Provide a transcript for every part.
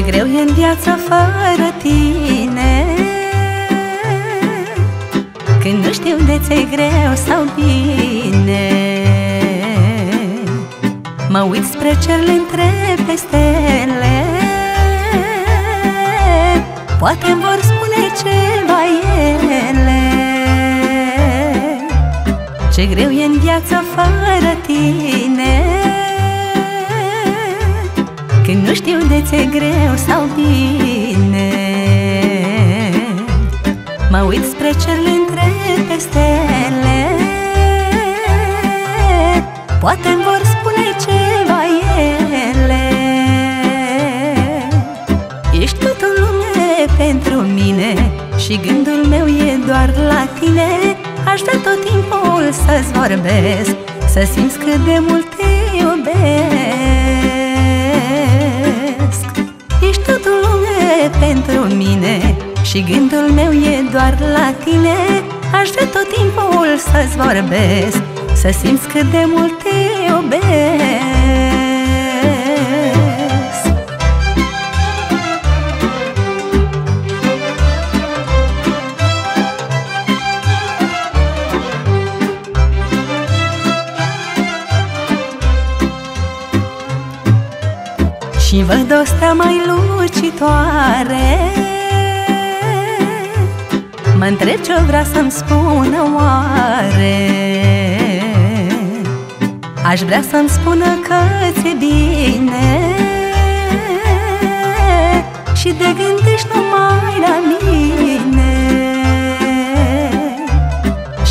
greu e în viață fără tine. Când nu știu de ți greu sau bine Mă uit spre cer, le întreb pe stele Poate vor spune ceva ele. Ce greu e în viață fără tine când nu știu de ce greu sau bine Mă uit spre cer, le întreb pe stele Poate vor spune ceva ele. Ești tot în lume pentru mine Și gândul meu e doar la tine. Aș da tot timpul să-ți vorbesc Să simți cât de mult te Și gândul meu e doar la tine. Aș vrea tot timpul să-ți vorbesc Să simți cât de mult te iubesc. Și văd o stea mai lucitoare mă întreb ce vrea să-mi spună oare. Aș vrea să-mi spună că ți-e bine. Și de gândești numai la mine.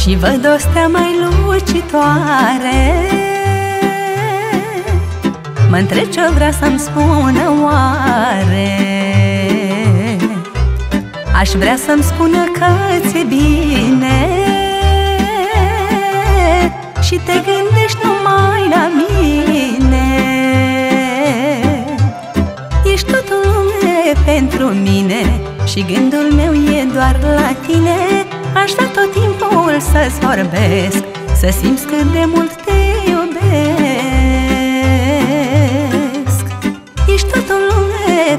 Și văd o stea mai lucitoare. Mă întreb ce vrea să-mi spună oare Aș vrea să-mi spună că ți-e bine. Și te gândești numai la mine. Ești tot lume pentru mine Și gândul meu e doar la tine. Aș da tot timpul să-ți vorbesc Să simți cât de mult te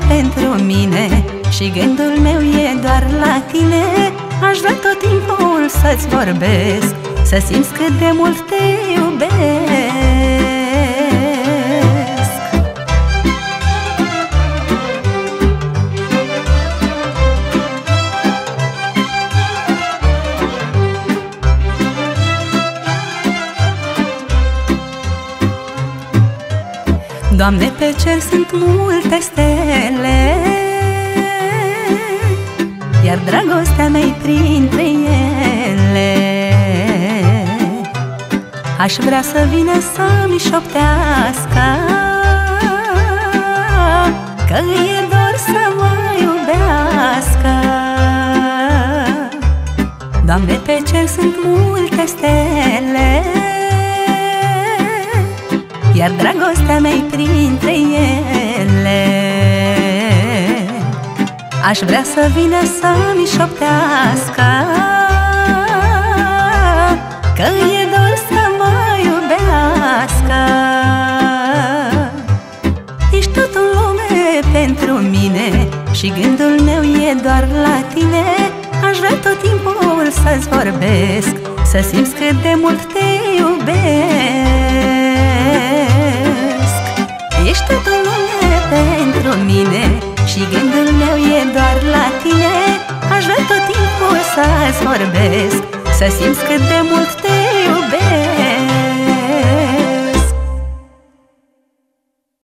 pentru mine Și gândul meu e doar la tine Aș vrea tot timpul să-ți vorbesc Să simți cât de mult te iubesc. Doamne, pe cer sunt multe stele Iar dragostea mea printre ele. Aș vrea să vină să-mi șoptească Că e dor să mă iubească. Doamne, pe cer sunt multe stele iar dragostea mea printre ele Aș vrea să vină să-mi șoptească. Că e dor să mă iubească. Ești tot în lume pentru mine Și gândul meu e doar la tine. Aș vrea tot timpul să-ți vorbesc Să simți cât de mult te iubesc să-ți vorbesc Să simți cât de mult te